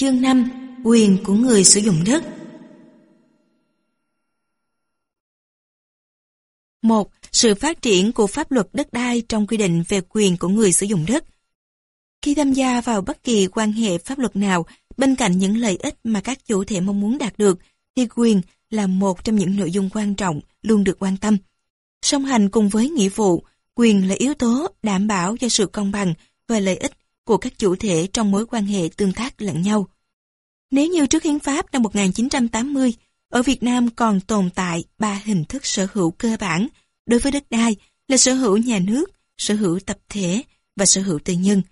Chương 5 Quyền của người sử dụng đất 1. Sự phát triển của pháp luật đất đai trong quy định về quyền của người sử dụng đất Khi tham gia vào bất kỳ quan hệ pháp luật nào, bên cạnh những lợi ích mà các chủ thể mong muốn đạt được, thì quyền là một trong những nội dung quan trọng luôn được quan tâm. Song hành cùng với nghĩa vụ, quyền là yếu tố đảm bảo cho sự công bằng và lợi ích của các chủ thể trong mối quan hệ tương tác lẫn nhau. Nếu như trước hiến pháp năm 1980, ở Việt Nam còn tồn tại ba hình thức sở hữu cơ bản đối với đất đai là sở hữu nhà nước, sở hữu tập thể và sở hữu tư nhân.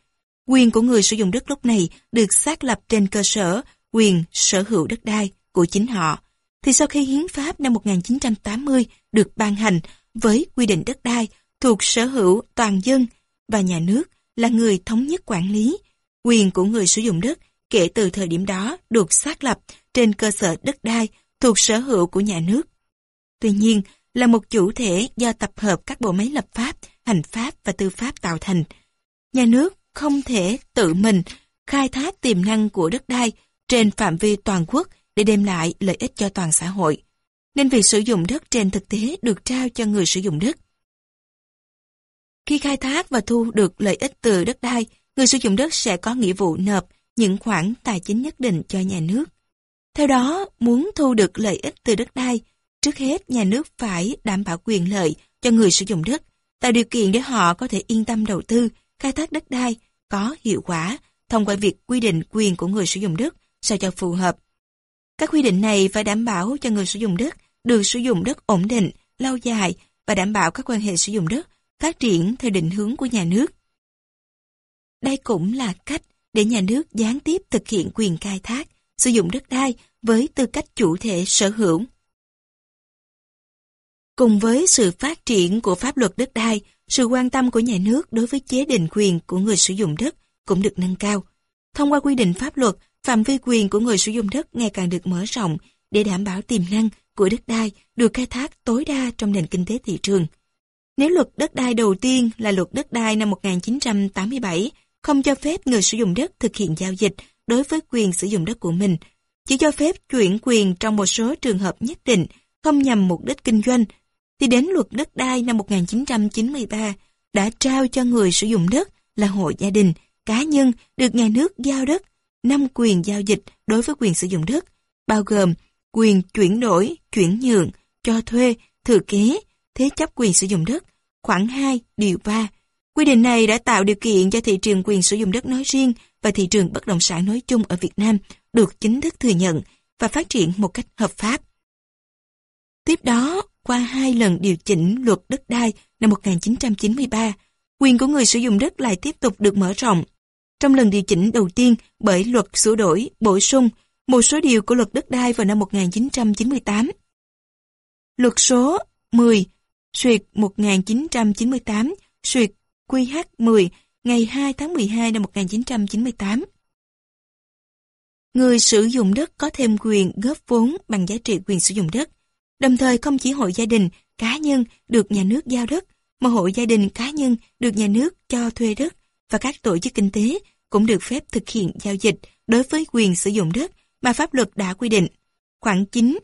Quyền của người sử dụng đất lúc này được xác lập trên cơ sở quyền sở hữu đất đai của chính họ. Thì sau khi hiến pháp năm 1980 được ban hành với quy định đất đai thuộc sở hữu toàn dân và nhà nước là người thống nhất quản lý, quyền của người sử dụng đất kể từ thời điểm đó được xác lập trên cơ sở đất đai thuộc sở hữu của nhà nước. Tuy nhiên, là một chủ thể do tập hợp các bộ máy lập pháp, hành pháp và tư pháp tạo thành. Nhà nước không thể tự mình khai thác tiềm năng của đất đai trên phạm vi toàn quốc để đem lại lợi ích cho toàn xã hội. Nên việc sử dụng đất trên thực tế được trao cho người sử dụng đất. Khi khai thác và thu được lợi ích từ đất đai, người sử dụng đất sẽ có nghĩa vụ nộp những khoản tài chính nhất định cho nhà nước. Theo đó, muốn thu được lợi ích từ đất đai, trước hết nhà nước phải đảm bảo quyền lợi cho người sử dụng đất, tạo điều kiện để họ có thể yên tâm đầu tư, khai thác đất đai có hiệu quả thông qua việc quy định quyền của người sử dụng đất sao cho phù hợp. Các quy định này phải đảm bảo cho người sử dụng đất được sử dụng đất ổn định, lâu dài và đảm bảo các quan hệ sử dụng đất phát triển theo định hướng của nhà nước. Đây cũng là cách để nhà nước gián tiếp thực hiện quyền khai thác, sử dụng đất đai với tư cách chủ thể sở hữu. Cùng với sự phát triển của pháp luật đất đai, sự quan tâm của nhà nước đối với chế định quyền của người sử dụng đất cũng được nâng cao. Thông qua quy định pháp luật, phạm vi quyền của người sử dụng đất ngày càng được mở rộng để đảm bảo tiềm năng của đất đai được khai thác tối đa trong nền kinh tế thị trường. Nếu luật đất đai đầu tiên là luật đất đai năm 1987 không cho phép người sử dụng đất thực hiện giao dịch đối với quyền sử dụng đất của mình, chỉ cho phép chuyển quyền trong một số trường hợp nhất định, không nhằm mục đích kinh doanh, thì đến luật đất đai năm 1993 đã trao cho người sử dụng đất là hộ gia đình, cá nhân được nhà nước giao đất, năm quyền giao dịch đối với quyền sử dụng đất, bao gồm quyền chuyển đổi, chuyển nhượng, cho thuê, thừa kế, thế chấp quyền sử dụng đất, khoảng 2, điều 3. Quy định này đã tạo điều kiện cho thị trường quyền sử dụng đất nói riêng và thị trường bất động sản nói chung ở Việt Nam được chính thức thừa nhận và phát triển một cách hợp pháp. Tiếp đó, qua hai lần điều chỉnh luật đất đai năm 1993, quyền của người sử dụng đất lại tiếp tục được mở rộng. Trong lần điều chỉnh đầu tiên bởi luật sửa đổi, bổ sung một số điều của luật đất đai vào năm 1998. Luật số 10 Suyệt 1998, Suyệt QH10 ngày 2 tháng 12 năm 1998. Người sử dụng đất có thêm quyền góp vốn bằng giá trị quyền sử dụng đất. Đồng thời không chỉ hộ gia đình, cá nhân được nhà nước giao đất, mà hộ gia đình cá nhân được nhà nước cho thuê đất và các tổ chức kinh tế cũng được phép thực hiện giao dịch đối với quyền sử dụng đất mà pháp luật đã quy định. Khoảng 9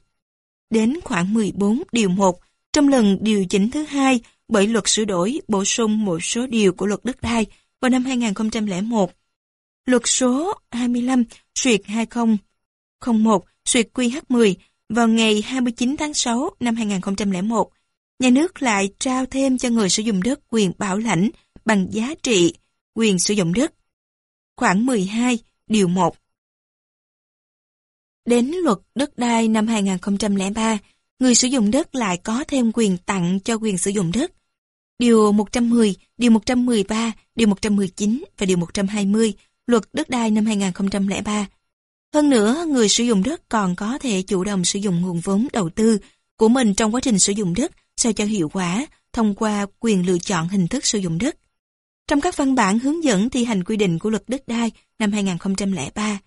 đến khoảng 14 điều 1 trong lần điều chỉnh thứ hai bởi luật sửa đổi bổ sung một số điều của luật đất đai vào năm 2001. Luật số 25 suyệt 2001 suyệt QH10 vào ngày 29 tháng 6 năm 2001, nhà nước lại trao thêm cho người sử dụng đất quyền bảo lãnh bằng giá trị quyền sử dụng đất. Khoảng 12, điều 1. Đến luật đất đai năm 2003, người sử dụng đất lại có thêm quyền tặng cho quyền sử dụng đất. Điều 110, Điều 113, Điều 119 và Điều 120 Luật Đất đai năm 2003. Hơn nữa, người sử dụng đất còn có thể chủ động sử dụng nguồn vốn đầu tư của mình trong quá trình sử dụng đất sao cho hiệu quả thông qua quyền lựa chọn hình thức sử dụng đất. Trong các văn bản hướng dẫn thi hành quy định của luật đất đai năm 2003,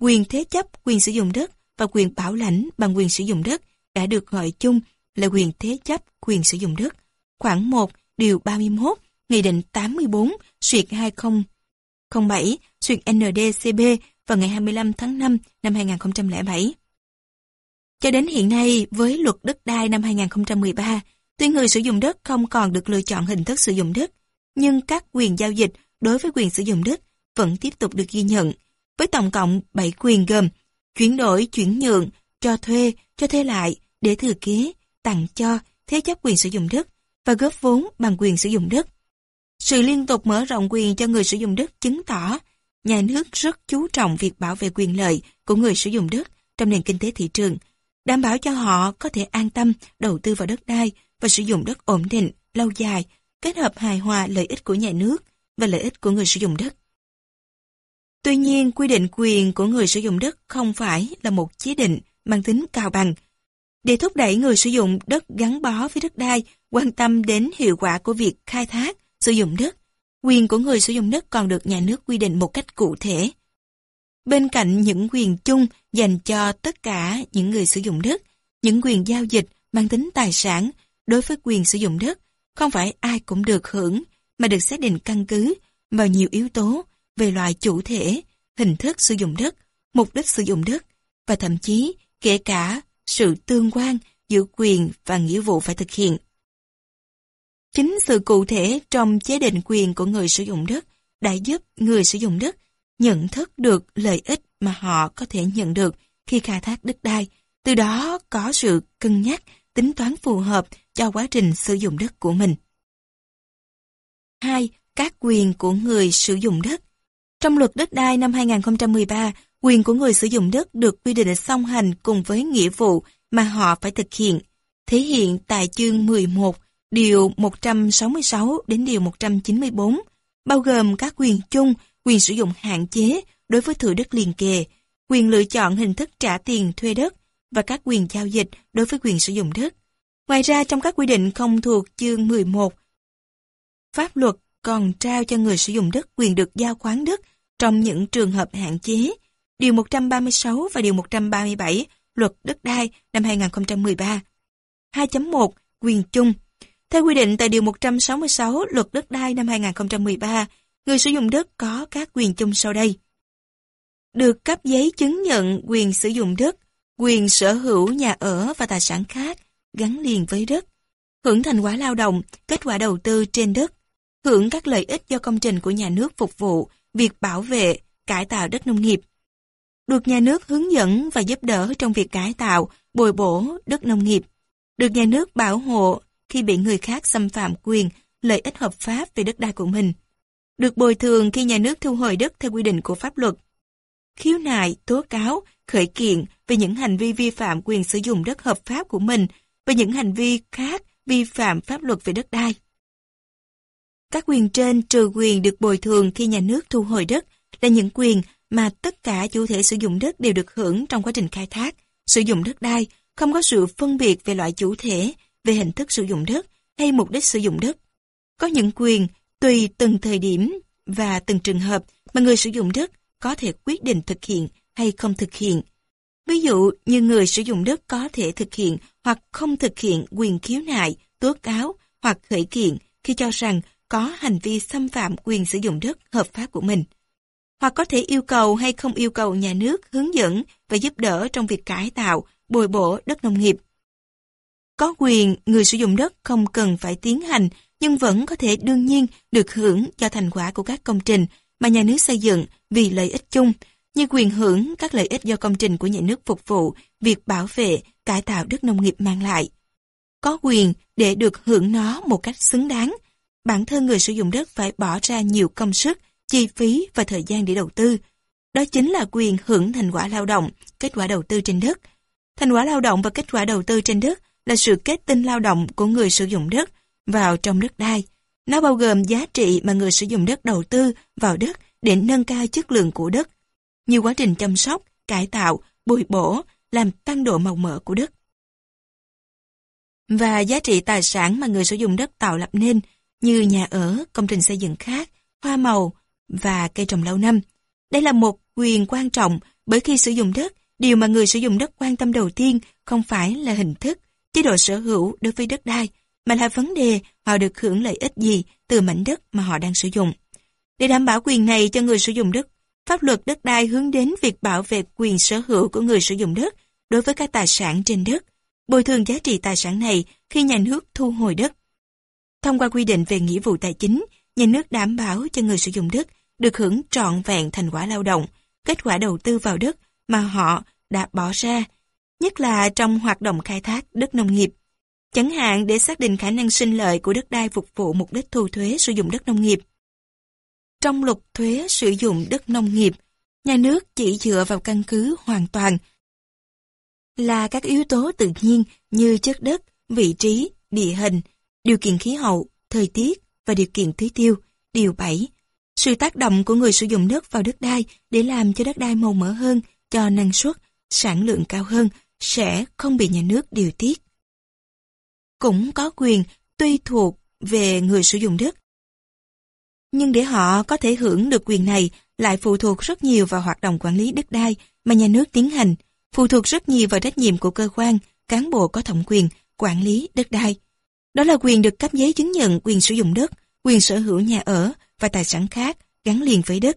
quyền thế chấp quyền sử dụng đất và quyền bảo lãnh bằng quyền sử dụng đất đã được gọi chung là quyền thế chấp quyền sử dụng đất. Khoảng 1 điều 31 Nghị định 84 suyệt 2007 suyệt NDCB vào ngày 25 tháng 5 năm 2007. Cho đến hiện nay, với luật đất đai năm 2013, tuy người sử dụng đất không còn được lựa chọn hình thức sử dụng đất, nhưng các quyền giao dịch đối với quyền sử dụng đất vẫn tiếp tục được ghi nhận, với tổng cộng 7 quyền gồm chuyển đổi, chuyển nhượng, cho thuê, cho thuê lại, để thừa kế, tặng cho, thế chấp quyền sử dụng đất và góp vốn bằng quyền sử dụng đất. Sự liên tục mở rộng quyền cho người sử dụng đất chứng tỏ nhà nước rất chú trọng việc bảo vệ quyền lợi của người sử dụng đất trong nền kinh tế thị trường, đảm bảo cho họ có thể an tâm đầu tư vào đất đai và sử dụng đất ổn định, lâu dài, kết hợp hài hòa lợi ích của nhà nước và lợi ích của người sử dụng đất. Tuy nhiên, quy định quyền của người sử dụng đất không phải là một chế định mang tính cao bằng. Để thúc đẩy người sử dụng đất gắn bó với đất đai, quan tâm đến hiệu quả của việc khai thác, sử dụng đất, quyền của người sử dụng đất còn được nhà nước quy định một cách cụ thể. Bên cạnh những quyền chung dành cho tất cả những người sử dụng đất, những quyền giao dịch mang tính tài sản đối với quyền sử dụng đất, không phải ai cũng được hưởng, mà được xác định căn cứ vào nhiều yếu tố về loại chủ thể, hình thức sử dụng đất, mục đích sử dụng đất, và thậm chí kể cả sự tương quan giữa quyền và nghĩa vụ phải thực hiện. Chính sự cụ thể trong chế định quyền của người sử dụng đất đã giúp người sử dụng đất nhận thức được lợi ích mà họ có thể nhận được khi khai thác đất đai, từ đó có sự cân nhắc, tính toán phù hợp cho quá trình sử dụng đất của mình. 2. Các quyền của người sử dụng đất Trong luật đất đai năm 2013, quyền của người sử dụng đất được quy định song hành cùng với nghĩa vụ mà họ phải thực hiện, thể hiện tại chương 11 Điều 166 đến Điều 194, bao gồm các quyền chung, quyền sử dụng hạn chế đối với thửa đất liền kề, quyền lựa chọn hình thức trả tiền thuê đất và các quyền giao dịch đối với quyền sử dụng đất. Ngoài ra trong các quy định không thuộc chương 11, pháp luật còn trao cho người sử dụng đất quyền được giao khoán đất trong những trường hợp hạn chế. Điều 136 và Điều 137 Luật Đất đai năm 2013. 2.1 Quyền chung theo quy định tại Điều 166 Luật Đất đai năm 2013, người sử dụng đất có các quyền chung sau đây. Được cấp giấy chứng nhận quyền sử dụng đất, quyền sở hữu nhà ở và tài sản khác gắn liền với đất, hưởng thành quả lao động, kết quả đầu tư trên đất, hưởng các lợi ích do công trình của nhà nước phục vụ, việc bảo vệ, cải tạo đất nông nghiệp. Được nhà nước hướng dẫn và giúp đỡ trong việc cải tạo, bồi bổ đất nông nghiệp. Được nhà nước bảo hộ khi bị người khác xâm phạm quyền, lợi ích hợp pháp về đất đai của mình. Được bồi thường khi nhà nước thu hồi đất theo quy định của pháp luật. Khiếu nại, tố cáo, khởi kiện về những hành vi vi phạm quyền sử dụng đất hợp pháp của mình và những hành vi khác vi phạm pháp luật về đất đai. Các quyền trên trừ quyền được bồi thường khi nhà nước thu hồi đất là những quyền mà tất cả chủ thể sử dụng đất đều được hưởng trong quá trình khai thác, sử dụng đất đai, không có sự phân biệt về loại chủ thể về hình thức sử dụng đất hay mục đích sử dụng đất. Có những quyền tùy từng thời điểm và từng trường hợp mà người sử dụng đất có thể quyết định thực hiện hay không thực hiện. Ví dụ như người sử dụng đất có thể thực hiện hoặc không thực hiện quyền khiếu nại, tố cáo hoặc khởi kiện khi cho rằng có hành vi xâm phạm quyền sử dụng đất hợp pháp của mình. Hoặc có thể yêu cầu hay không yêu cầu nhà nước hướng dẫn và giúp đỡ trong việc cải tạo, bồi bổ đất nông nghiệp. Có quyền, người sử dụng đất không cần phải tiến hành, nhưng vẫn có thể đương nhiên được hưởng cho thành quả của các công trình mà nhà nước xây dựng vì lợi ích chung, như quyền hưởng các lợi ích do công trình của nhà nước phục vụ, việc bảo vệ, cải tạo đất nông nghiệp mang lại. Có quyền để được hưởng nó một cách xứng đáng. Bản thân người sử dụng đất phải bỏ ra nhiều công sức, chi phí và thời gian để đầu tư. Đó chính là quyền hưởng thành quả lao động, kết quả đầu tư trên đất. Thành quả lao động và kết quả đầu tư trên đất là sự kết tinh lao động của người sử dụng đất vào trong đất đai. Nó bao gồm giá trị mà người sử dụng đất đầu tư vào đất để nâng cao chất lượng của đất, như quá trình chăm sóc, cải tạo, bồi bổ, làm tăng độ màu mỡ của đất. Và giá trị tài sản mà người sử dụng đất tạo lập nên, như nhà ở, công trình xây dựng khác, hoa màu và cây trồng lâu năm. Đây là một quyền quan trọng bởi khi sử dụng đất, điều mà người sử dụng đất quan tâm đầu tiên không phải là hình thức chế độ sở hữu đối với đất đai, mà là vấn đề họ được hưởng lợi ích gì từ mảnh đất mà họ đang sử dụng. Để đảm bảo quyền này cho người sử dụng đất, pháp luật đất đai hướng đến việc bảo vệ quyền sở hữu của người sử dụng đất đối với các tài sản trên đất, bồi thường giá trị tài sản này khi nhà nước thu hồi đất. Thông qua quy định về nghĩa vụ tài chính, nhà nước đảm bảo cho người sử dụng đất được hưởng trọn vẹn thành quả lao động, kết quả đầu tư vào đất mà họ đã bỏ ra, nhất là trong hoạt động khai thác đất nông nghiệp. Chẳng hạn để xác định khả năng sinh lợi của đất đai phục vụ mục đích thu thuế sử dụng đất nông nghiệp. Trong luật thuế sử dụng đất nông nghiệp, nhà nước chỉ dựa vào căn cứ hoàn toàn là các yếu tố tự nhiên như chất đất, vị trí, địa hình, điều kiện khí hậu, thời tiết và điều kiện tưới tiêu, điều 7. Sự tác động của người sử dụng đất vào đất đai để làm cho đất đai màu mỡ hơn, cho năng suất, sản lượng cao hơn sẽ không bị nhà nước điều tiết. Cũng có quyền tùy thuộc về người sử dụng đất. Nhưng để họ có thể hưởng được quyền này lại phụ thuộc rất nhiều vào hoạt động quản lý đất đai mà nhà nước tiến hành, phụ thuộc rất nhiều vào trách nhiệm của cơ quan, cán bộ có thẩm quyền, quản lý đất đai. Đó là quyền được cấp giấy chứng nhận quyền sử dụng đất, quyền sở hữu nhà ở và tài sản khác gắn liền với đất.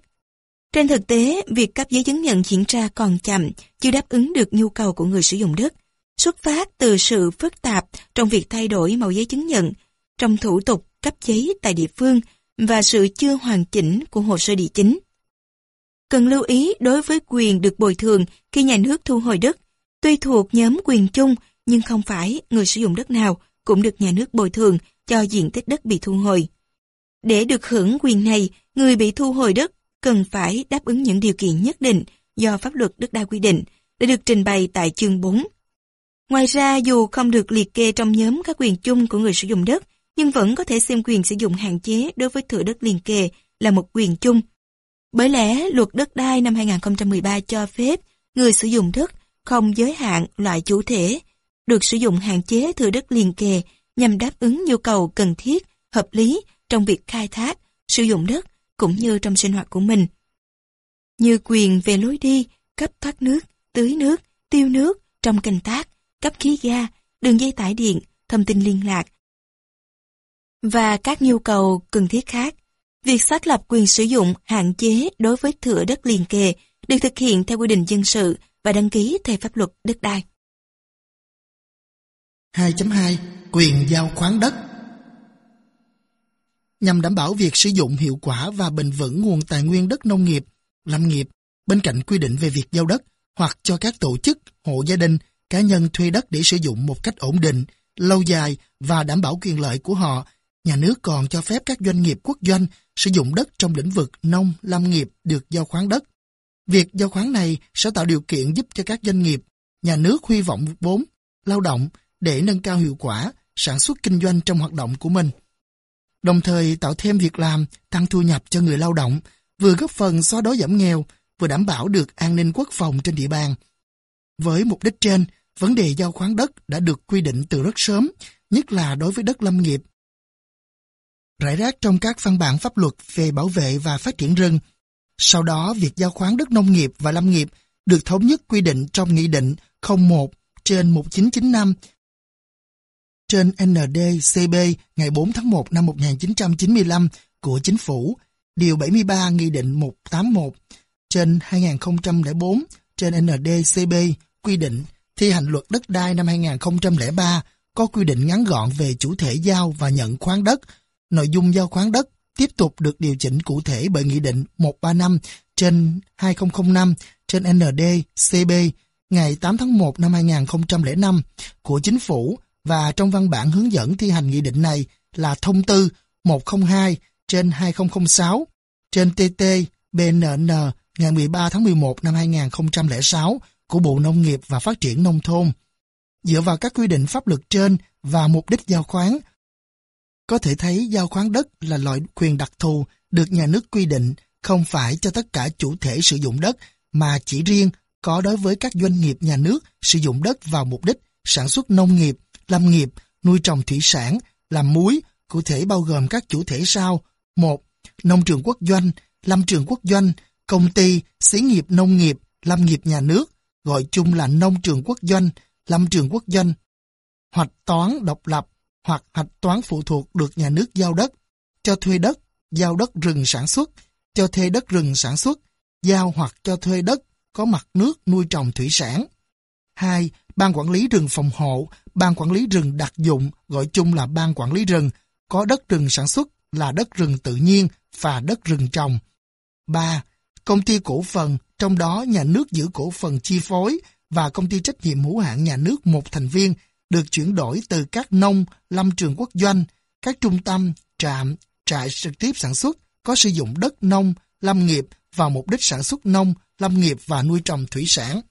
Trên thực tế, việc cấp giấy chứng nhận diễn ra còn chậm, chưa đáp ứng được nhu cầu của người sử dụng đất. Xuất phát từ sự phức tạp trong việc thay đổi màu giấy chứng nhận, trong thủ tục cấp giấy tại địa phương và sự chưa hoàn chỉnh của hồ sơ địa chính. Cần lưu ý đối với quyền được bồi thường khi nhà nước thu hồi đất, tuy thuộc nhóm quyền chung nhưng không phải người sử dụng đất nào cũng được nhà nước bồi thường cho diện tích đất bị thu hồi. Để được hưởng quyền này, người bị thu hồi đất cần phải đáp ứng những điều kiện nhất định do pháp luật đất đai quy định đã được trình bày tại chương 4. Ngoài ra, dù không được liệt kê trong nhóm các quyền chung của người sử dụng đất, nhưng vẫn có thể xem quyền sử dụng hạn chế đối với thửa đất liền kề là một quyền chung. Bởi lẽ, luật đất đai năm 2013 cho phép người sử dụng đất không giới hạn loại chủ thể, được sử dụng hạn chế thừa đất liền kề nhằm đáp ứng nhu cầu cần thiết, hợp lý trong việc khai thác, sử dụng đất cũng như trong sinh hoạt của mình. Như quyền về lối đi, cấp thoát nước, tưới nước, tiêu nước trong canh tác, cấp khí ga, đường dây tải điện, thông tin liên lạc và các nhu cầu cần thiết khác. Việc xác lập quyền sử dụng hạn chế đối với thửa đất liền kề được thực hiện theo quy định dân sự và đăng ký theo pháp luật đất đai. 2.2 Quyền giao khoáng đất Nhằm đảm bảo việc sử dụng hiệu quả và bền vững nguồn tài nguyên đất nông nghiệp, lâm nghiệp, bên cạnh quy định về việc giao đất hoặc cho các tổ chức, hộ gia đình, cá nhân thuê đất để sử dụng một cách ổn định, lâu dài và đảm bảo quyền lợi của họ, nhà nước còn cho phép các doanh nghiệp quốc doanh sử dụng đất trong lĩnh vực nông, lâm nghiệp được giao khoáng đất. Việc giao khoáng này sẽ tạo điều kiện giúp cho các doanh nghiệp, nhà nước huy vọng vốn, lao động để nâng cao hiệu quả, sản xuất kinh doanh trong hoạt động của mình. Đồng thời tạo thêm việc làm, tăng thu nhập cho người lao động, vừa góp phần xóa đói giảm nghèo, vừa đảm bảo được an ninh quốc phòng trên địa bàn. Với mục đích trên, vấn đề giao khoáng đất đã được quy định từ rất sớm, nhất là đối với đất lâm nghiệp. Rải rác trong các văn bản pháp luật về bảo vệ và phát triển rừng. Sau đó, việc giao khoáng đất nông nghiệp và lâm nghiệp được thống nhất quy định trong Nghị định 01 trên 1995 trên NDCB ngày 4 tháng 1 năm 1995 của Chính phủ, Điều 73 Nghị định 181 trên 2004 trên NDCB quy định thi hành luật đất đai năm 2003 có quy định ngắn gọn về chủ thể giao và nhận khoáng đất. Nội dung giao khoáng đất tiếp tục được điều chỉnh cụ thể bởi Nghị định 135 trên 2005 trên NDCB ngày 8 tháng 1 năm 2005 của Chính phủ và trong văn bản hướng dẫn thi hành nghị định này là thông tư 102 trên 2006 trên TT BNN ngày 13 tháng 11 năm 2006 của Bộ Nông nghiệp và Phát triển Nông thôn. Dựa vào các quy định pháp luật trên và mục đích giao khoán có thể thấy giao khoán đất là loại quyền đặc thù được nhà nước quy định không phải cho tất cả chủ thể sử dụng đất mà chỉ riêng có đối với các doanh nghiệp nhà nước sử dụng đất vào mục đích sản xuất nông nghiệp, lâm nghiệp, nuôi trồng thủy sản, làm muối, cụ thể bao gồm các chủ thể sau. một Nông trường quốc doanh, lâm trường quốc doanh, công ty, xí nghiệp nông nghiệp, lâm nghiệp nhà nước, gọi chung là nông trường quốc doanh, lâm trường quốc doanh. Hoạch toán độc lập hoặc hoạch toán phụ thuộc được nhà nước giao đất, cho thuê đất, giao đất rừng sản xuất, cho thuê đất rừng sản xuất, giao hoặc cho thuê đất có mặt nước nuôi trồng thủy sản. 2. Ban quản lý rừng phòng hộ, ban quản lý rừng đặc dụng gọi chung là ban quản lý rừng, có đất rừng sản xuất là đất rừng tự nhiên và đất rừng trồng. 3. Công ty cổ phần, trong đó nhà nước giữ cổ phần chi phối và công ty trách nhiệm hữu hạn nhà nước một thành viên được chuyển đổi từ các nông, lâm trường quốc doanh, các trung tâm, trạm, trại trực tiếp sản xuất có sử dụng đất nông, lâm nghiệp vào mục đích sản xuất nông, lâm nghiệp và nuôi trồng thủy sản.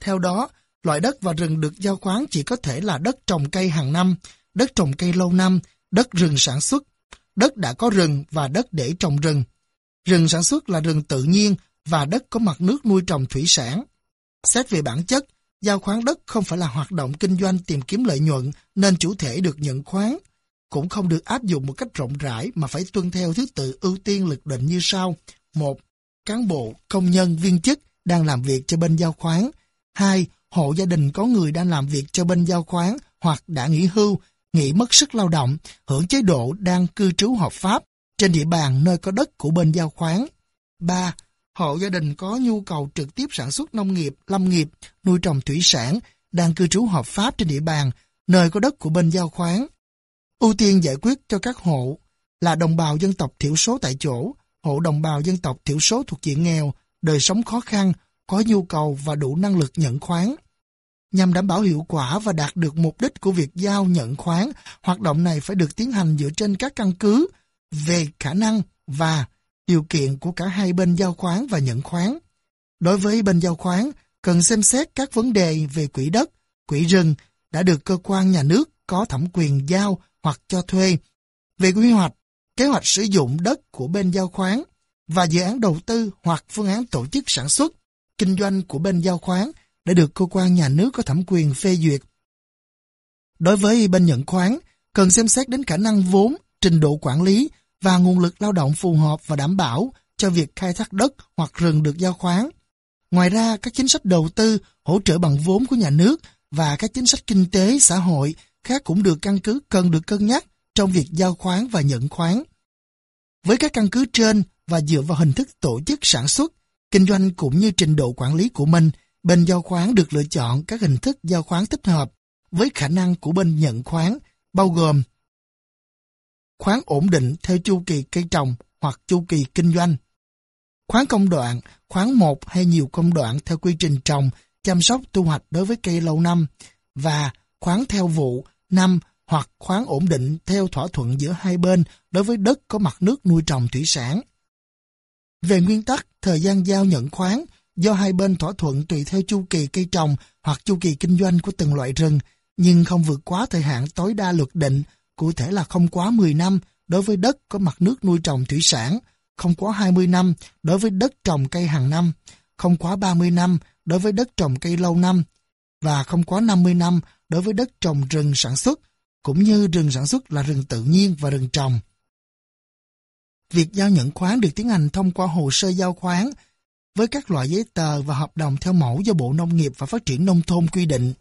Theo đó, loại đất và rừng được giao khoán chỉ có thể là đất trồng cây hàng năm, đất trồng cây lâu năm, đất rừng sản xuất, đất đã có rừng và đất để trồng rừng. Rừng sản xuất là rừng tự nhiên và đất có mặt nước nuôi trồng thủy sản. Xét về bản chất, giao khoán đất không phải là hoạt động kinh doanh tìm kiếm lợi nhuận nên chủ thể được nhận khoán. Cũng không được áp dụng một cách rộng rãi mà phải tuân theo thứ tự ưu tiên lực định như sau. một Cán bộ, công nhân, viên chức đang làm việc cho bên giao khoán. 2. Hộ gia đình có người đang làm việc cho bên giao khoán hoặc đã nghỉ hưu, nghỉ mất sức lao động, hưởng chế độ đang cư trú hợp pháp trên địa bàn nơi có đất của bên giao khoán. 3. Hộ gia đình có nhu cầu trực tiếp sản xuất nông nghiệp, lâm nghiệp, nuôi trồng thủy sản, đang cư trú hợp pháp trên địa bàn, nơi có đất của bên giao khoán. Ưu tiên giải quyết cho các hộ là đồng bào dân tộc thiểu số tại chỗ, hộ đồng bào dân tộc thiểu số thuộc diện nghèo, đời sống khó khăn, có nhu cầu và đủ năng lực nhận khoán. Nhằm đảm bảo hiệu quả và đạt được mục đích của việc giao nhận khoán, hoạt động này phải được tiến hành dựa trên các căn cứ về khả năng và điều kiện của cả hai bên giao khoán và nhận khoán. Đối với bên giao khoán, cần xem xét các vấn đề về quỹ đất, quỹ rừng đã được cơ quan nhà nước có thẩm quyền giao hoặc cho thuê, về quy hoạch, kế hoạch sử dụng đất của bên giao khoán và dự án đầu tư hoặc phương án tổ chức sản xuất, kinh doanh của bên giao khoán đã được cơ quan nhà nước có thẩm quyền phê duyệt. Đối với bên nhận khoán, cần xem xét đến khả năng vốn, trình độ quản lý và nguồn lực lao động phù hợp và đảm bảo cho việc khai thác đất hoặc rừng được giao khoán. Ngoài ra, các chính sách đầu tư, hỗ trợ bằng vốn của nhà nước và các chính sách kinh tế, xã hội khác cũng được căn cứ cần được cân nhắc trong việc giao khoán và nhận khoán. Với các căn cứ trên và dựa vào hình thức tổ chức sản xuất, kinh doanh cũng như trình độ quản lý của mình, bên giao khoán được lựa chọn các hình thức giao khoán thích hợp với khả năng của bên nhận khoán, bao gồm khoán ổn định theo chu kỳ cây trồng hoặc chu kỳ kinh doanh. Khoán công đoạn, khoán một hay nhiều công đoạn theo quy trình trồng, chăm sóc thu hoạch đối với cây lâu năm và khoán theo vụ, năm hoặc khoán ổn định theo thỏa thuận giữa hai bên đối với đất có mặt nước nuôi trồng thủy sản. Về nguyên tắc, thời gian giao nhận khoán do hai bên thỏa thuận tùy theo chu kỳ cây trồng hoặc chu kỳ kinh doanh của từng loại rừng, nhưng không vượt quá thời hạn tối đa luật định cụ thể là không quá 10 năm đối với đất có mặt nước nuôi trồng thủy sản, không quá 20 năm đối với đất trồng cây hàng năm, không quá 30 năm đối với đất trồng cây lâu năm và không quá 50 năm đối với đất trồng rừng sản xuất, cũng như rừng sản xuất là rừng tự nhiên và rừng trồng. Việc giao nhận khoán được tiến hành thông qua hồ sơ giao khoán với các loại giấy tờ và hợp đồng theo mẫu do Bộ Nông nghiệp và Phát triển Nông thôn quy định.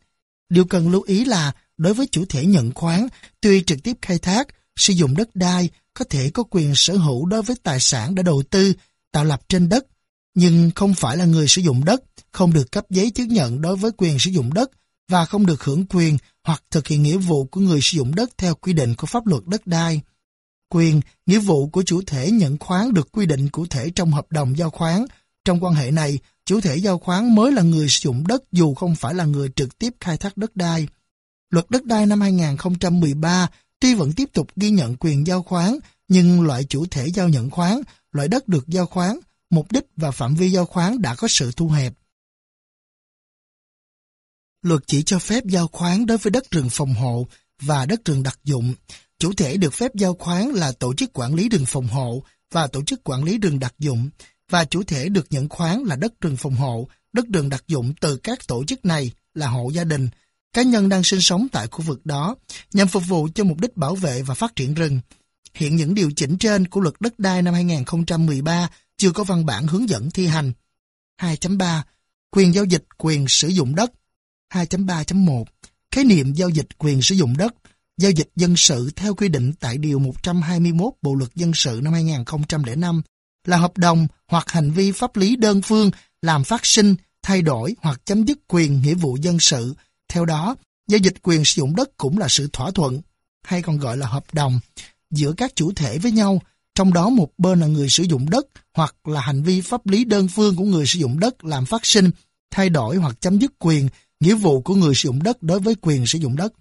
Điều cần lưu ý là đối với chủ thể nhận khoán, tuy trực tiếp khai thác, sử dụng đất đai có thể có quyền sở hữu đối với tài sản đã đầu tư, tạo lập trên đất, nhưng không phải là người sử dụng đất, không được cấp giấy chứng nhận đối với quyền sử dụng đất và không được hưởng quyền hoặc thực hiện nghĩa vụ của người sử dụng đất theo quy định của pháp luật đất đai. Quyền, nghĩa vụ của chủ thể nhận khoán được quy định cụ thể trong hợp đồng giao khoán. Trong quan hệ này, chủ thể giao khoán mới là người sử dụng đất dù không phải là người trực tiếp khai thác đất đai. Luật đất đai năm 2013 tuy vẫn tiếp tục ghi nhận quyền giao khoán, nhưng loại chủ thể giao nhận khoán, loại đất được giao khoán, mục đích và phạm vi giao khoán đã có sự thu hẹp. Luật chỉ cho phép giao khoán đối với đất rừng phòng hộ và đất rừng đặc dụng. Chủ thể được phép giao khoán là tổ chức quản lý rừng phòng hộ và tổ chức quản lý rừng đặc dụng, và chủ thể được nhận khoán là đất rừng phòng hộ, đất rừng đặc dụng từ các tổ chức này là hộ gia đình, cá nhân đang sinh sống tại khu vực đó nhằm phục vụ cho mục đích bảo vệ và phát triển rừng. Hiện những điều chỉnh trên của luật đất đai năm 2013 chưa có văn bản hướng dẫn thi hành. 2.3 Quyền giao dịch quyền sử dụng đất. 2.3.1 Khái niệm giao dịch quyền sử dụng đất. Giao dịch dân sự theo quy định tại Điều 121 Bộ Luật Dân sự năm 2005 là hợp đồng hoặc hành vi pháp lý đơn phương làm phát sinh, thay đổi hoặc chấm dứt quyền nghĩa vụ dân sự. Theo đó, giao dịch quyền sử dụng đất cũng là sự thỏa thuận, hay còn gọi là hợp đồng, giữa các chủ thể với nhau, trong đó một bên là người sử dụng đất hoặc là hành vi pháp lý đơn phương của người sử dụng đất làm phát sinh, thay đổi hoặc chấm dứt quyền, nghĩa vụ của người sử dụng đất đối với quyền sử dụng đất.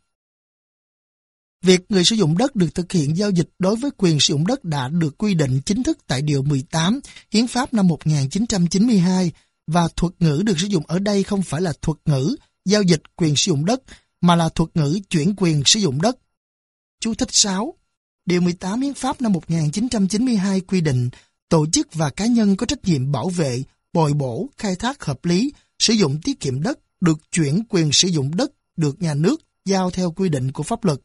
Việc người sử dụng đất được thực hiện giao dịch đối với quyền sử dụng đất đã được quy định chính thức tại Điều 18 Hiến pháp năm 1992 và thuật ngữ được sử dụng ở đây không phải là thuật ngữ giao dịch quyền sử dụng đất mà là thuật ngữ chuyển quyền sử dụng đất. Chú thích 6 Điều 18 Hiến pháp năm 1992 quy định tổ chức và cá nhân có trách nhiệm bảo vệ, bồi bổ, khai thác hợp lý, sử dụng tiết kiệm đất được chuyển quyền sử dụng đất được nhà nước giao theo quy định của pháp luật.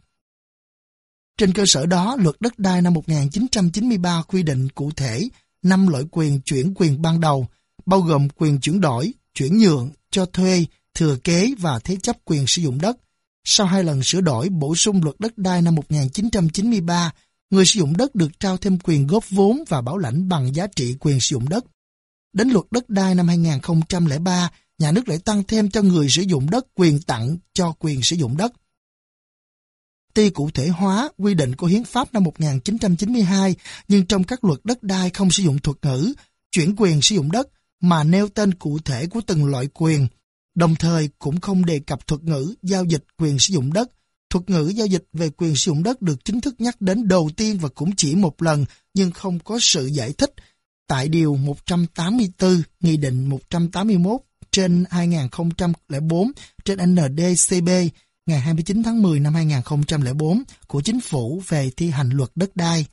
Trên cơ sở đó, luật đất đai năm 1993 quy định cụ thể 5 loại quyền chuyển quyền ban đầu, bao gồm quyền chuyển đổi, chuyển nhượng, cho thuê, thừa kế và thế chấp quyền sử dụng đất. Sau hai lần sửa đổi bổ sung luật đất đai năm 1993, người sử dụng đất được trao thêm quyền góp vốn và bảo lãnh bằng giá trị quyền sử dụng đất. Đến luật đất đai năm 2003, nhà nước lại tăng thêm cho người sử dụng đất quyền tặng cho quyền sử dụng đất. Tuy cụ thể hóa quy định của Hiến pháp năm 1992, nhưng trong các luật đất đai không sử dụng thuật ngữ, chuyển quyền sử dụng đất mà nêu tên cụ thể của từng loại quyền, đồng thời cũng không đề cập thuật ngữ giao dịch quyền sử dụng đất. Thuật ngữ giao dịch về quyền sử dụng đất được chính thức nhắc đến đầu tiên và cũng chỉ một lần nhưng không có sự giải thích tại Điều 184 Nghị định 181 trên 2004 trên NDCB ngày 29 tháng 10 năm 2004 của Chính phủ về thi hành luật đất đai.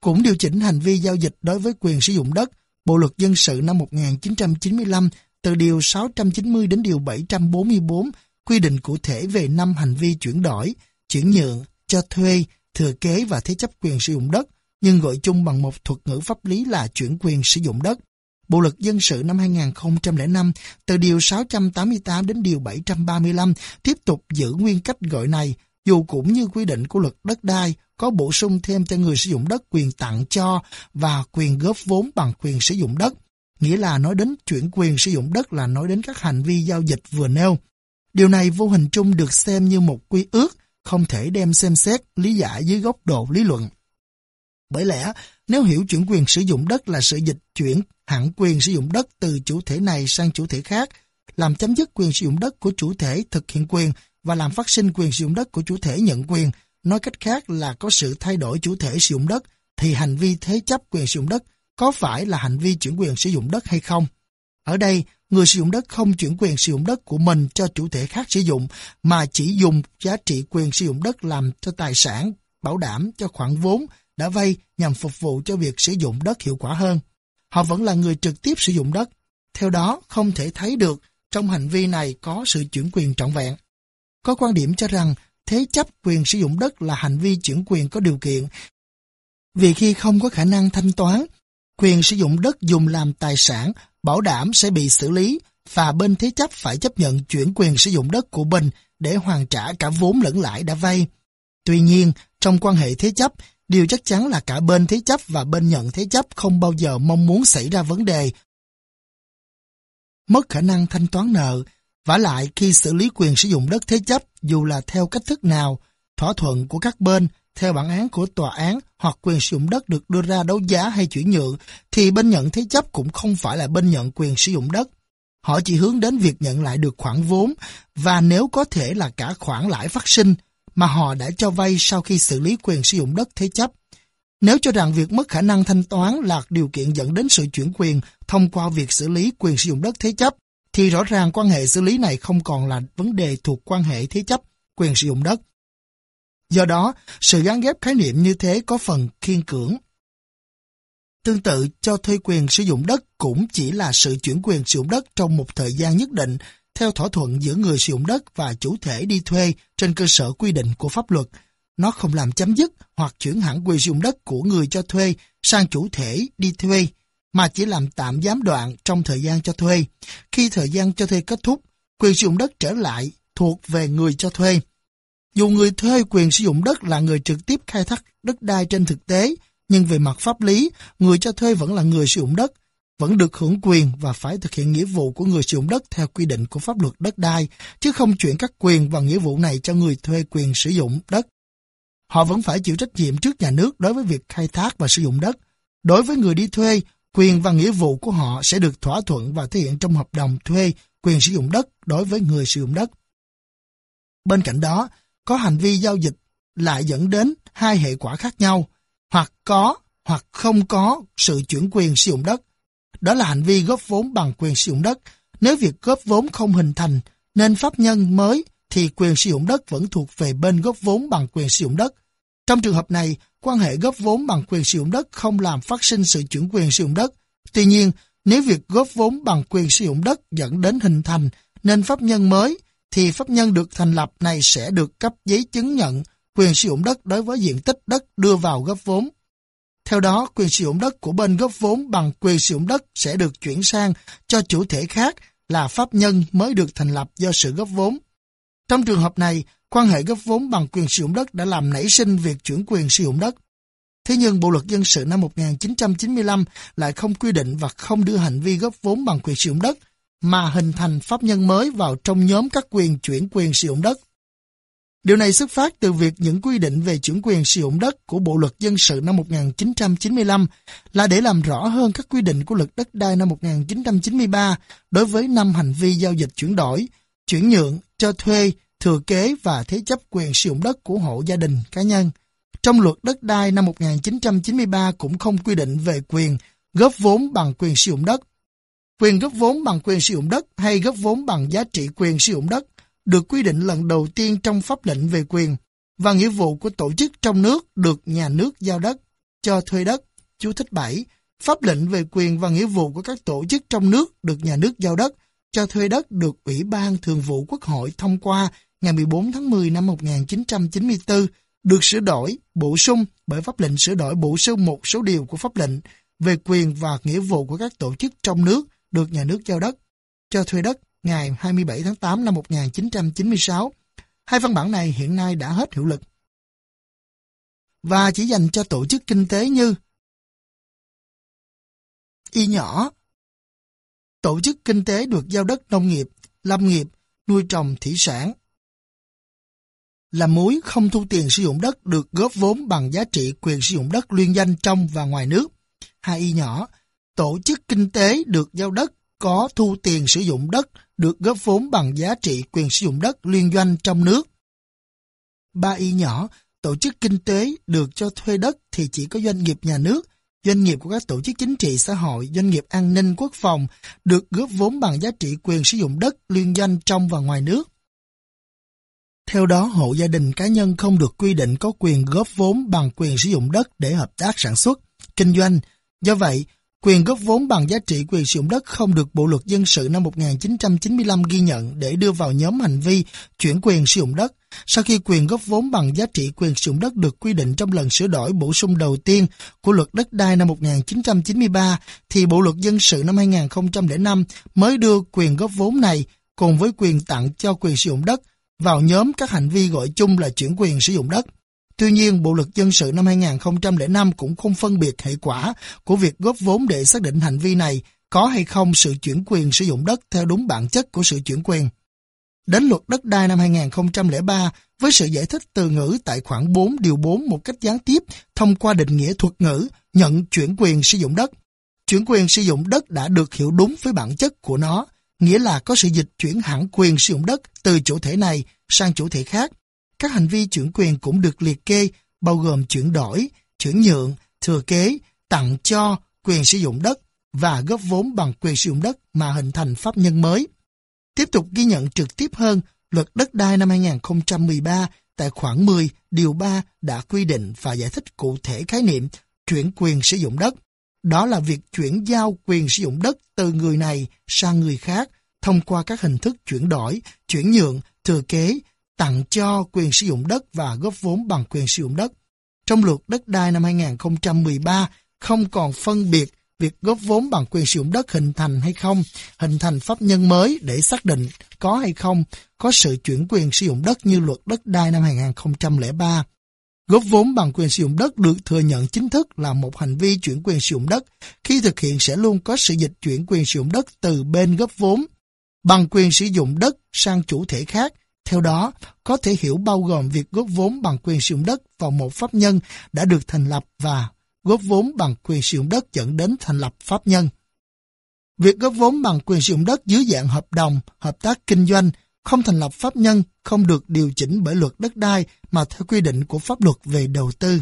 Cũng điều chỉnh hành vi giao dịch đối với quyền sử dụng đất, Bộ luật dân sự năm 1995 từ điều 690 đến điều 744 quy định cụ thể về năm hành vi chuyển đổi, chuyển nhượng, cho thuê, thừa kế và thế chấp quyền sử dụng đất, nhưng gọi chung bằng một thuật ngữ pháp lý là chuyển quyền sử dụng đất. Bộ luật dân sự năm 2005 từ điều 688 đến điều 735 tiếp tục giữ nguyên cách gọi này, dù cũng như quy định của luật đất đai có bổ sung thêm cho người sử dụng đất quyền tặng cho và quyền góp vốn bằng quyền sử dụng đất, nghĩa là nói đến chuyển quyền sử dụng đất là nói đến các hành vi giao dịch vừa nêu. Điều này vô hình chung được xem như một quy ước, không thể đem xem xét, lý giải dưới góc độ lý luận. Bởi lẽ, nếu hiểu chuyển quyền sử dụng đất là sự dịch chuyển hẳn quyền sử dụng đất từ chủ thể này sang chủ thể khác, làm chấm dứt quyền sử dụng đất của chủ thể thực hiện quyền và làm phát sinh quyền sử dụng đất của chủ thể nhận quyền, nói cách khác là có sự thay đổi chủ thể sử dụng đất, thì hành vi thế chấp quyền sử dụng đất có phải là hành vi chuyển quyền sử dụng đất hay không? Ở đây, người sử dụng đất không chuyển quyền sử dụng đất của mình cho chủ thể khác sử dụng, mà chỉ dùng giá trị quyền sử dụng đất làm cho tài sản, bảo đảm cho khoản vốn đã vay nhằm phục vụ cho việc sử dụng đất hiệu quả hơn. Họ vẫn là người trực tiếp sử dụng đất. Theo đó, không thể thấy được trong hành vi này có sự chuyển quyền trọn vẹn. Có quan điểm cho rằng thế chấp quyền sử dụng đất là hành vi chuyển quyền có điều kiện. Vì khi không có khả năng thanh toán, quyền sử dụng đất dùng làm tài sản bảo đảm sẽ bị xử lý và bên thế chấp phải chấp nhận chuyển quyền sử dụng đất của mình để hoàn trả cả vốn lẫn lãi đã vay. Tuy nhiên, trong quan hệ thế chấp, Điều chắc chắn là cả bên thế chấp và bên nhận thế chấp không bao giờ mong muốn xảy ra vấn đề. Mất khả năng thanh toán nợ, vả lại khi xử lý quyền sử dụng đất thế chấp dù là theo cách thức nào, thỏa thuận của các bên theo bản án của tòa án hoặc quyền sử dụng đất được đưa ra đấu giá hay chuyển nhượng, thì bên nhận thế chấp cũng không phải là bên nhận quyền sử dụng đất. Họ chỉ hướng đến việc nhận lại được khoản vốn và nếu có thể là cả khoản lãi phát sinh, mà họ đã cho vay sau khi xử lý quyền sử dụng đất thế chấp. Nếu cho rằng việc mất khả năng thanh toán là điều kiện dẫn đến sự chuyển quyền thông qua việc xử lý quyền sử dụng đất thế chấp, thì rõ ràng quan hệ xử lý này không còn là vấn đề thuộc quan hệ thế chấp quyền sử dụng đất. Do đó, sự gắn ghép khái niệm như thế có phần khiên cưỡng. Tương tự, cho thuê quyền sử dụng đất cũng chỉ là sự chuyển quyền sử dụng đất trong một thời gian nhất định theo thỏa thuận giữa người sử dụng đất và chủ thể đi thuê trên cơ sở quy định của pháp luật. Nó không làm chấm dứt hoặc chuyển hẳn quyền sử dụng đất của người cho thuê sang chủ thể đi thuê, mà chỉ làm tạm giám đoạn trong thời gian cho thuê. Khi thời gian cho thuê kết thúc, quyền sử dụng đất trở lại thuộc về người cho thuê. Dù người thuê quyền sử dụng đất là người trực tiếp khai thác đất đai trên thực tế, Nhưng về mặt pháp lý, người cho thuê vẫn là người sử dụng đất, vẫn được hưởng quyền và phải thực hiện nghĩa vụ của người sử dụng đất theo quy định của pháp luật đất đai, chứ không chuyển các quyền và nghĩa vụ này cho người thuê quyền sử dụng đất. Họ vẫn phải chịu trách nhiệm trước nhà nước đối với việc khai thác và sử dụng đất. Đối với người đi thuê, quyền và nghĩa vụ của họ sẽ được thỏa thuận và thể hiện trong hợp đồng thuê quyền sử dụng đất đối với người sử dụng đất. Bên cạnh đó, có hành vi giao dịch lại dẫn đến hai hệ quả khác nhau, hoặc có hoặc không có sự chuyển quyền sử dụng đất. Đó là hành vi góp vốn bằng quyền sử dụng đất. Nếu việc góp vốn không hình thành nên pháp nhân mới thì quyền sử dụng đất vẫn thuộc về bên góp vốn bằng quyền sử dụng đất. Trong trường hợp này, quan hệ góp vốn bằng quyền sử dụng đất không làm phát sinh sự chuyển quyền sử dụng đất. Tuy nhiên, nếu việc góp vốn bằng quyền sử dụng đất dẫn đến hình thành nên pháp nhân mới, thì pháp nhân được thành lập này sẽ được cấp giấy chứng nhận quyền sử dụng đất đối với diện tích đất đưa vào góp vốn. Theo đó, quyền sử dụng đất của bên góp vốn bằng quyền sử dụng đất sẽ được chuyển sang cho chủ thể khác là pháp nhân mới được thành lập do sự góp vốn. Trong trường hợp này, quan hệ góp vốn bằng quyền sử dụng đất đã làm nảy sinh việc chuyển quyền sử dụng đất. Thế nhưng Bộ luật dân sự năm 1995 lại không quy định và không đưa hành vi góp vốn bằng quyền sử dụng đất, mà hình thành pháp nhân mới vào trong nhóm các quyền chuyển quyền sử dụng đất. Điều này xuất phát từ việc những quy định về chuyển quyền sử dụng đất của Bộ luật dân sự năm 1995 là để làm rõ hơn các quy định của luật đất đai năm 1993 đối với năm hành vi giao dịch chuyển đổi, chuyển nhượng, cho thuê, thừa kế và thế chấp quyền sử dụng đất của hộ gia đình, cá nhân. Trong luật đất đai năm 1993 cũng không quy định về quyền góp vốn bằng quyền sử dụng đất. Quyền góp vốn bằng quyền sử dụng đất hay góp vốn bằng giá trị quyền sử dụng đất được quy định lần đầu tiên trong pháp lệnh về quyền và nghĩa vụ của tổ chức trong nước được nhà nước giao đất, cho thuê đất. Chú thích 7. Pháp lệnh về quyền và nghĩa vụ của các tổ chức trong nước được nhà nước giao đất, cho thuê đất được Ủy ban Thường vụ Quốc hội thông qua ngày 14 tháng 10 năm 1994 được sửa đổi, bổ sung bởi pháp lệnh sửa đổi bổ sung một số điều của pháp lệnh về quyền và nghĩa vụ của các tổ chức trong nước được nhà nước giao đất, cho thuê đất ngày 27 tháng 8 năm 1996. Hai văn bản này hiện nay đã hết hiệu lực và chỉ dành cho tổ chức kinh tế như y nhỏ, tổ chức kinh tế được giao đất nông nghiệp, lâm nghiệp, nuôi trồng thủy sản. Làm muối không thu tiền sử dụng đất được góp vốn bằng giá trị quyền sử dụng đất liên danh trong và ngoài nước. Hai y nhỏ, tổ chức kinh tế được giao đất có thu tiền sử dụng đất được góp vốn bằng giá trị quyền sử dụng đất liên doanh trong nước. Ba y nhỏ, tổ chức kinh tế được cho thuê đất thì chỉ có doanh nghiệp nhà nước, doanh nghiệp của các tổ chức chính trị xã hội, doanh nghiệp an ninh quốc phòng được góp vốn bằng giá trị quyền sử dụng đất liên doanh trong và ngoài nước. Theo đó, hộ gia đình cá nhân không được quy định có quyền góp vốn bằng quyền sử dụng đất để hợp tác sản xuất, kinh doanh. Do vậy, Quyền góp vốn bằng giá trị quyền sử dụng đất không được Bộ luật dân sự năm 1995 ghi nhận để đưa vào nhóm hành vi chuyển quyền sử dụng đất. Sau khi quyền góp vốn bằng giá trị quyền sử dụng đất được quy định trong lần sửa đổi bổ sung đầu tiên của luật đất đai năm 1993, thì Bộ luật dân sự năm 2005 mới đưa quyền góp vốn này cùng với quyền tặng cho quyền sử dụng đất vào nhóm các hành vi gọi chung là chuyển quyền sử dụng đất. Tuy nhiên, Bộ luật dân sự năm 2005 cũng không phân biệt hệ quả của việc góp vốn để xác định hành vi này có hay không sự chuyển quyền sử dụng đất theo đúng bản chất của sự chuyển quyền. Đến luật đất đai năm 2003, với sự giải thích từ ngữ tại khoản 4 điều 4 một cách gián tiếp thông qua định nghĩa thuật ngữ nhận chuyển quyền sử dụng đất. Chuyển quyền sử dụng đất đã được hiểu đúng với bản chất của nó, nghĩa là có sự dịch chuyển hẳn quyền sử dụng đất từ chủ thể này sang chủ thể khác các hành vi chuyển quyền cũng được liệt kê, bao gồm chuyển đổi, chuyển nhượng, thừa kế, tặng cho, quyền sử dụng đất và góp vốn bằng quyền sử dụng đất mà hình thành pháp nhân mới. Tiếp tục ghi nhận trực tiếp hơn, luật đất đai năm 2013 tại khoản 10 điều 3 đã quy định và giải thích cụ thể khái niệm chuyển quyền sử dụng đất. Đó là việc chuyển giao quyền sử dụng đất từ người này sang người khác thông qua các hình thức chuyển đổi, chuyển nhượng, thừa kế, tặng cho quyền sử dụng đất và góp vốn bằng quyền sử dụng đất. Trong luật đất đai năm 2013 không còn phân biệt việc góp vốn bằng quyền sử dụng đất hình thành hay không, hình thành pháp nhân mới để xác định có hay không có sự chuyển quyền sử dụng đất như luật đất đai năm 2003. Góp vốn bằng quyền sử dụng đất được thừa nhận chính thức là một hành vi chuyển quyền sử dụng đất. Khi thực hiện sẽ luôn có sự dịch chuyển quyền sử dụng đất từ bên góp vốn bằng quyền sử dụng đất sang chủ thể khác. Theo đó, có thể hiểu bao gồm việc góp vốn bằng quyền sử dụng đất vào một pháp nhân đã được thành lập và góp vốn bằng quyền sử dụng đất dẫn đến thành lập pháp nhân. Việc góp vốn bằng quyền sử dụng đất dưới dạng hợp đồng, hợp tác kinh doanh, không thành lập pháp nhân, không được điều chỉnh bởi luật đất đai mà theo quy định của pháp luật về đầu tư.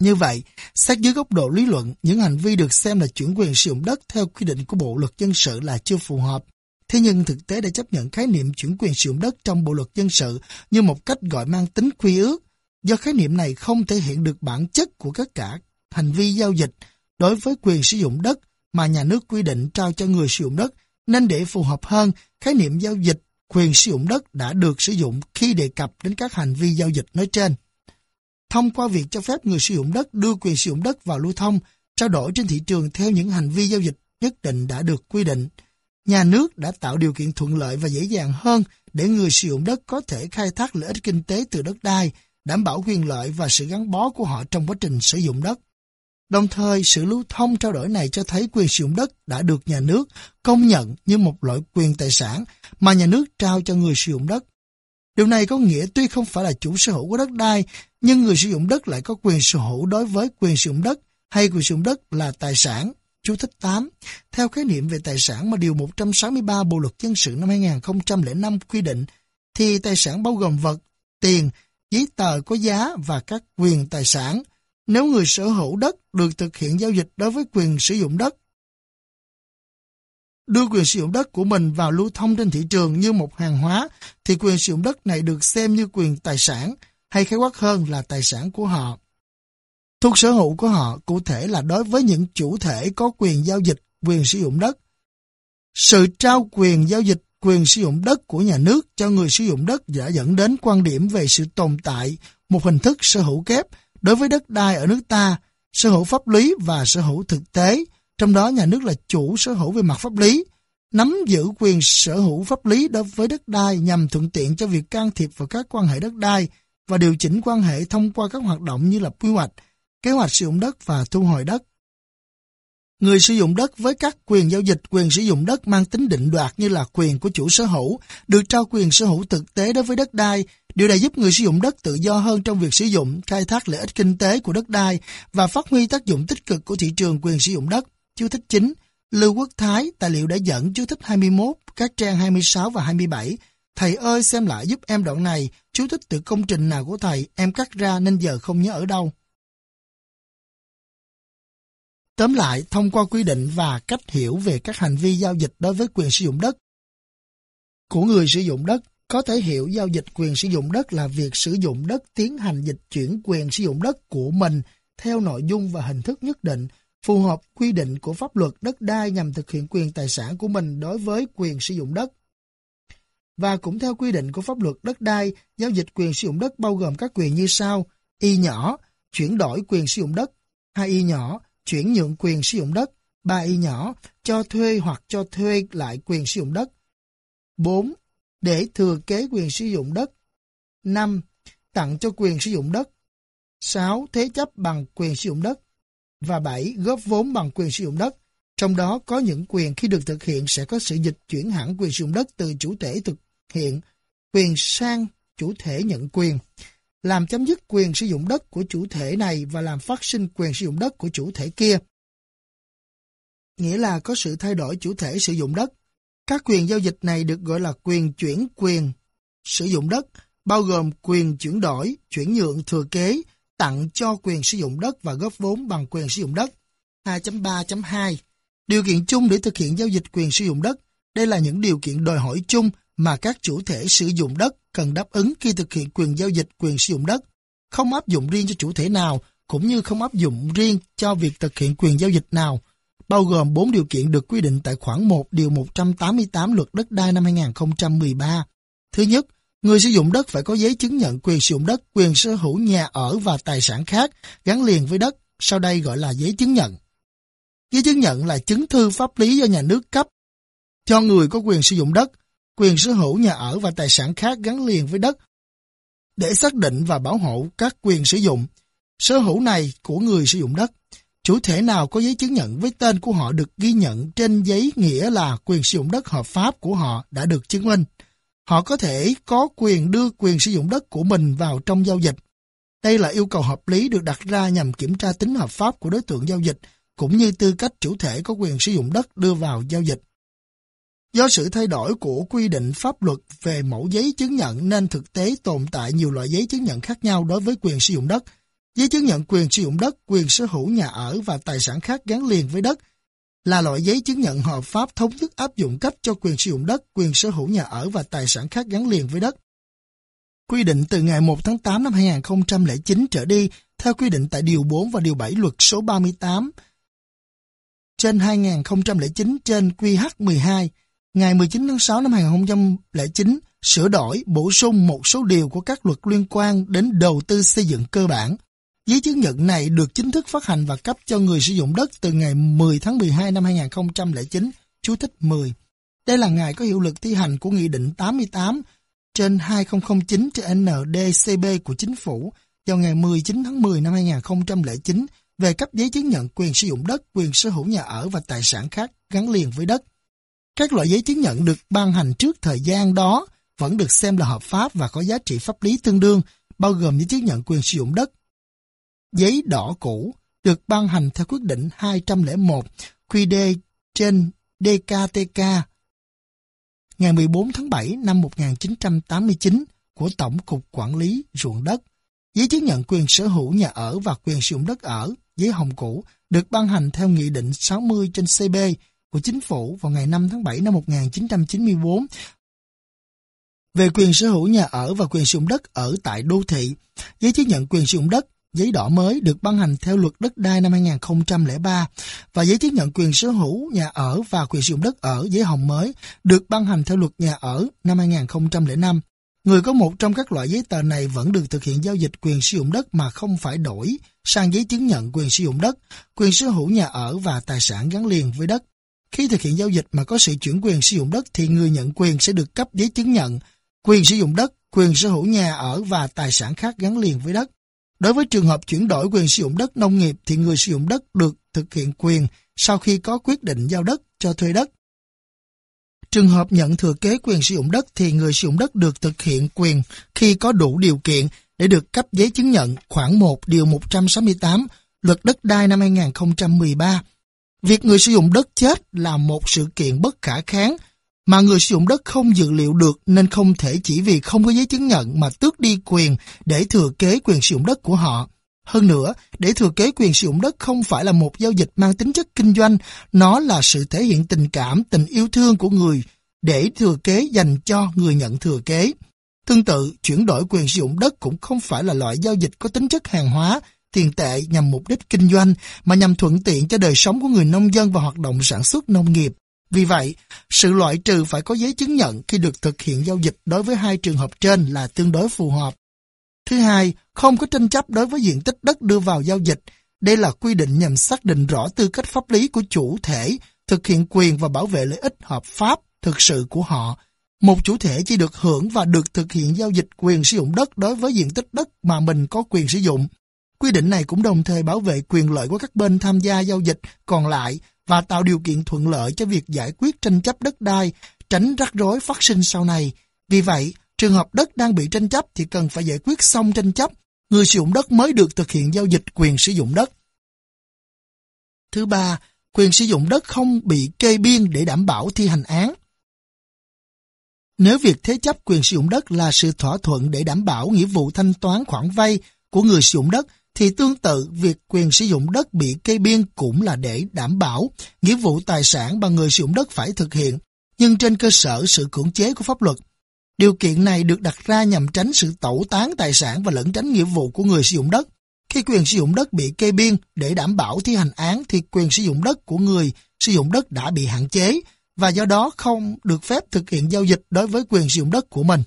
Như vậy, xét dưới góc độ lý luận, những hành vi được xem là chuyển quyền sử dụng đất theo quy định của Bộ Luật Dân sự là chưa phù hợp. Thế nhưng thực tế đã chấp nhận khái niệm chuyển quyền sử dụng đất trong Bộ Luật Dân sự như một cách gọi mang tính quy ước, do khái niệm này không thể hiện được bản chất của tất cả hành vi giao dịch đối với quyền sử dụng đất mà nhà nước quy định trao cho người sử dụng đất, nên để phù hợp hơn, khái niệm giao dịch quyền sử dụng đất đã được sử dụng khi đề cập đến các hành vi giao dịch nói trên. Thông qua việc cho phép người sử dụng đất đưa quyền sử dụng đất vào lưu thông, trao đổi trên thị trường theo những hành vi giao dịch nhất định đã được quy định, nhà nước đã tạo điều kiện thuận lợi và dễ dàng hơn để người sử dụng đất có thể khai thác lợi ích kinh tế từ đất đai, đảm bảo quyền lợi và sự gắn bó của họ trong quá trình sử dụng đất. Đồng thời, sự lưu thông trao đổi này cho thấy quyền sử dụng đất đã được nhà nước công nhận như một loại quyền tài sản mà nhà nước trao cho người sử dụng đất. Điều này có nghĩa tuy không phải là chủ sở hữu của đất đai, nhưng người sử dụng đất lại có quyền sở hữu đối với quyền sử dụng đất hay quyền sử dụng đất là tài sản. Chú thích 8. Theo khái niệm về tài sản mà Điều 163 Bộ Luật Dân sự năm 2005 quy định, thì tài sản bao gồm vật, tiền, giấy tờ có giá và các quyền tài sản, nếu người sở hữu đất được thực hiện giao dịch đối với quyền sử dụng đất, đưa quyền sử dụng đất của mình vào lưu thông trên thị trường như một hàng hóa, thì quyền sử dụng đất này được xem như quyền tài sản, hay khái quát hơn là tài sản của họ. Thuộc sở hữu của họ cụ thể là đối với những chủ thể có quyền giao dịch quyền sử dụng đất. Sự trao quyền giao dịch quyền sử dụng đất của nhà nước cho người sử dụng đất đã dẫn đến quan điểm về sự tồn tại một hình thức sở hữu kép Đối với đất đai ở nước ta, sở hữu pháp lý và sở hữu thực tế, trong đó nhà nước là chủ sở hữu về mặt pháp lý, nắm giữ quyền sở hữu pháp lý đối với đất đai nhằm thuận tiện cho việc can thiệp vào các quan hệ đất đai và điều chỉnh quan hệ thông qua các hoạt động như là quy hoạch, kế hoạch sử dụng đất và thu hồi đất. Người sử dụng đất với các quyền giao dịch quyền sử dụng đất mang tính định đoạt như là quyền của chủ sở hữu, được trao quyền sở hữu thực tế đối với đất đai. Điều này giúp người sử dụng đất tự do hơn trong việc sử dụng, khai thác lợi ích kinh tế của đất đai và phát huy tác dụng tích cực của thị trường quyền sử dụng đất. Chú thích chính, Lưu Quốc Thái, tài liệu đã dẫn chú thích 21, các trang 26 và 27. Thầy ơi xem lại giúp em đoạn này, chú thích từ công trình nào của thầy, em cắt ra nên giờ không nhớ ở đâu. Tóm lại, thông qua quy định và cách hiểu về các hành vi giao dịch đối với quyền sử dụng đất của người sử dụng đất, có thể hiểu giao dịch quyền sử dụng đất là việc sử dụng đất tiến hành dịch chuyển quyền sử dụng đất của mình theo nội dung và hình thức nhất định, phù hợp quy định của pháp luật đất đai nhằm thực hiện quyền tài sản của mình đối với quyền sử dụng đất. Và cũng theo quy định của pháp luật đất đai, giao dịch quyền sử dụng đất bao gồm các quyền như sau: y nhỏ, chuyển đổi quyền sử dụng đất, hai y nhỏ, chuyển nhượng quyền sử dụng đất, 3 y nhỏ, cho thuê hoặc cho thuê lại quyền sử dụng đất. 4. Để thừa kế quyền sử dụng đất. 5. Tặng cho quyền sử dụng đất. 6. Thế chấp bằng quyền sử dụng đất. Và 7. Góp vốn bằng quyền sử dụng đất. Trong đó có những quyền khi được thực hiện sẽ có sự dịch chuyển hẳn quyền sử dụng đất từ chủ thể thực hiện quyền sang chủ thể nhận quyền làm chấm dứt quyền sử dụng đất của chủ thể này và làm phát sinh quyền sử dụng đất của chủ thể kia. Nghĩa là có sự thay đổi chủ thể sử dụng đất. Các quyền giao dịch này được gọi là quyền chuyển quyền sử dụng đất, bao gồm quyền chuyển đổi, chuyển nhượng thừa kế, tặng cho quyền sử dụng đất và góp vốn bằng quyền sử dụng đất. 2.3.2 Điều kiện chung để thực hiện giao dịch quyền sử dụng đất. Đây là những điều kiện đòi hỏi chung mà các chủ thể sử dụng đất cần đáp ứng khi thực hiện quyền giao dịch quyền sử dụng đất, không áp dụng riêng cho chủ thể nào, cũng như không áp dụng riêng cho việc thực hiện quyền giao dịch nào, bao gồm 4 điều kiện được quy định tại khoản 1 điều 188 luật đất đai năm 2013. Thứ nhất, người sử dụng đất phải có giấy chứng nhận quyền sử dụng đất, quyền sở hữu nhà ở và tài sản khác gắn liền với đất, sau đây gọi là giấy chứng nhận. Giấy chứng nhận là chứng thư pháp lý do nhà nước cấp cho người có quyền sử dụng đất, quyền sở hữu nhà ở và tài sản khác gắn liền với đất, để xác định và bảo hộ các quyền sử dụng. Sở hữu này của người sử dụng đất. Chủ thể nào có giấy chứng nhận với tên của họ được ghi nhận trên giấy nghĩa là quyền sử dụng đất hợp pháp của họ đã được chứng minh. Họ có thể có quyền đưa quyền sử dụng đất của mình vào trong giao dịch. Đây là yêu cầu hợp lý được đặt ra nhằm kiểm tra tính hợp pháp của đối tượng giao dịch, cũng như tư cách chủ thể có quyền sử dụng đất đưa vào giao dịch. Do sự thay đổi của quy định pháp luật về mẫu giấy chứng nhận nên thực tế tồn tại nhiều loại giấy chứng nhận khác nhau đối với quyền sử dụng đất. Giấy chứng nhận quyền sử dụng đất, quyền sở hữu nhà ở và tài sản khác gắn liền với đất là loại giấy chứng nhận hợp pháp thống nhất áp dụng cấp cho quyền sử dụng đất, quyền sở hữu nhà ở và tài sản khác gắn liền với đất. Quy định từ ngày 1 tháng 8 năm 2009 trở đi, theo quy định tại Điều 4 và Điều 7 luật số 38 trên 2009 trên QH12, ngày 19 tháng 6 năm 2009 sửa đổi, bổ sung một số điều của các luật liên quan đến đầu tư xây dựng cơ bản. Giấy chứng nhận này được chính thức phát hành và cấp cho người sử dụng đất từ ngày 10 tháng 12 năm 2009, chú thích 10. Đây là ngày có hiệu lực thi hành của Nghị định 88 trên 2009 trên NDCB của Chính phủ vào ngày 19 tháng 10 năm 2009 về cấp giấy chứng nhận quyền sử dụng đất, quyền sở hữu nhà ở và tài sản khác gắn liền với đất. Các loại giấy chứng nhận được ban hành trước thời gian đó vẫn được xem là hợp pháp và có giá trị pháp lý tương đương, bao gồm những chứng nhận quyền sử dụng đất. Giấy đỏ cũ được ban hành theo quyết định 201 QD trên DKTK ngày 14 tháng 7 năm 1989 của Tổng cục Quản lý ruộng đất. Giấy chứng nhận quyền sở hữu nhà ở và quyền sử dụng đất ở, giấy hồng cũ, được ban hành theo Nghị định 60 trên CB của Chính phủ vào ngày 5 tháng 7 năm 1994 về quyền sở hữu nhà ở và quyền sử dụng đất ở tại đô thị. Giấy chứng nhận quyền sử dụng đất, giấy đỏ mới được ban hành theo luật đất đai năm 2003 và giấy chứng nhận quyền sở hữu nhà ở và quyền sử dụng đất ở giấy hồng mới được ban hành theo luật nhà ở năm 2005. Người có một trong các loại giấy tờ này vẫn được thực hiện giao dịch quyền sử dụng đất mà không phải đổi sang giấy chứng nhận quyền sử dụng đất, quyền sở hữu nhà ở và tài sản gắn liền với đất. Khi thực hiện giao dịch mà có sự chuyển quyền sử dụng đất thì người nhận quyền sẽ được cấp giấy chứng nhận quyền sử dụng đất, quyền sở hữu nhà ở và tài sản khác gắn liền với đất. Đối với trường hợp chuyển đổi quyền sử dụng đất nông nghiệp thì người sử dụng đất được thực hiện quyền sau khi có quyết định giao đất cho thuê đất. Trường hợp nhận thừa kế quyền sử dụng đất thì người sử dụng đất được thực hiện quyền khi có đủ điều kiện để được cấp giấy chứng nhận khoảng 1 điều 168 Luật đất đai năm 2013. Việc người sử dụng đất chết là một sự kiện bất khả kháng mà người sử dụng đất không dự liệu được nên không thể chỉ vì không có giấy chứng nhận mà tước đi quyền để thừa kế quyền sử dụng đất của họ. Hơn nữa, để thừa kế quyền sử dụng đất không phải là một giao dịch mang tính chất kinh doanh, nó là sự thể hiện tình cảm, tình yêu thương của người để thừa kế dành cho người nhận thừa kế. Tương tự, chuyển đổi quyền sử dụng đất cũng không phải là loại giao dịch có tính chất hàng hóa, tiền tệ nhằm mục đích kinh doanh, mà nhằm thuận tiện cho đời sống của người nông dân và hoạt động sản xuất nông nghiệp. Vì vậy, sự loại trừ phải có giấy chứng nhận khi được thực hiện giao dịch đối với hai trường hợp trên là tương đối phù hợp. Thứ hai, không có tranh chấp đối với diện tích đất đưa vào giao dịch. Đây là quy định nhằm xác định rõ tư cách pháp lý của chủ thể, thực hiện quyền và bảo vệ lợi ích hợp pháp thực sự của họ. Một chủ thể chỉ được hưởng và được thực hiện giao dịch quyền sử dụng đất đối với diện tích đất mà mình có quyền sử dụng. Quy định này cũng đồng thời bảo vệ quyền lợi của các bên tham gia giao dịch còn lại và tạo điều kiện thuận lợi cho việc giải quyết tranh chấp đất đai, tránh rắc rối phát sinh sau này. Vì vậy, trường hợp đất đang bị tranh chấp thì cần phải giải quyết xong tranh chấp, người sử dụng đất mới được thực hiện giao dịch quyền sử dụng đất. Thứ ba, quyền sử dụng đất không bị kê biên để đảm bảo thi hành án. Nếu việc thế chấp quyền sử dụng đất là sự thỏa thuận để đảm bảo nghĩa vụ thanh toán khoản vay của người sử dụng đất thì tương tự việc quyền sử dụng đất bị kê biên cũng là để đảm bảo nghĩa vụ tài sản mà người sử dụng đất phải thực hiện, nhưng trên cơ sở sự cưỡng chế của pháp luật. Điều kiện này được đặt ra nhằm tránh sự tẩu tán tài sản và lẫn tránh nghĩa vụ của người sử dụng đất. Khi quyền sử dụng đất bị kê biên để đảm bảo thi hành án thì quyền sử dụng đất của người sử dụng đất đã bị hạn chế và do đó không được phép thực hiện giao dịch đối với quyền sử dụng đất của mình.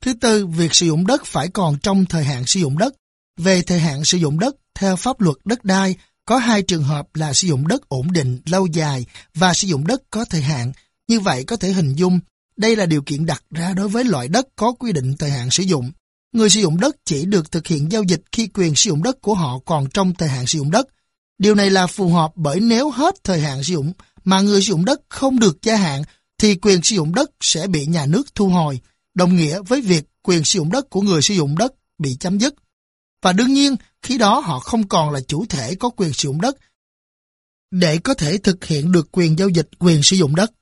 Thứ tư, việc sử dụng đất phải còn trong thời hạn sử dụng đất. Về thời hạn sử dụng đất, theo pháp luật đất đai, có hai trường hợp là sử dụng đất ổn định, lâu dài và sử dụng đất có thời hạn. Như vậy có thể hình dung, đây là điều kiện đặt ra đối với loại đất có quy định thời hạn sử dụng. người sử dụng đất chỉ được thực hiện giao dịch khi quyền sử dụng đất của họ còn trong thời hạn sử dụng đất. Điều này là phù hợp bởi nếu hết thời hạn sử dụng mà người sử dụng đất không được gia hạn thì quyền sử dụng đất sẽ bị nhà nước thu hồi, đồng nghĩa với việc quyền sử dụng đất của người sử dụng đất bị chấm dứt. Và đương nhiên, khi đó họ không còn là chủ thể có quyền sử dụng đất để có thể thực hiện được quyền giao dịch quyền sử dụng đất.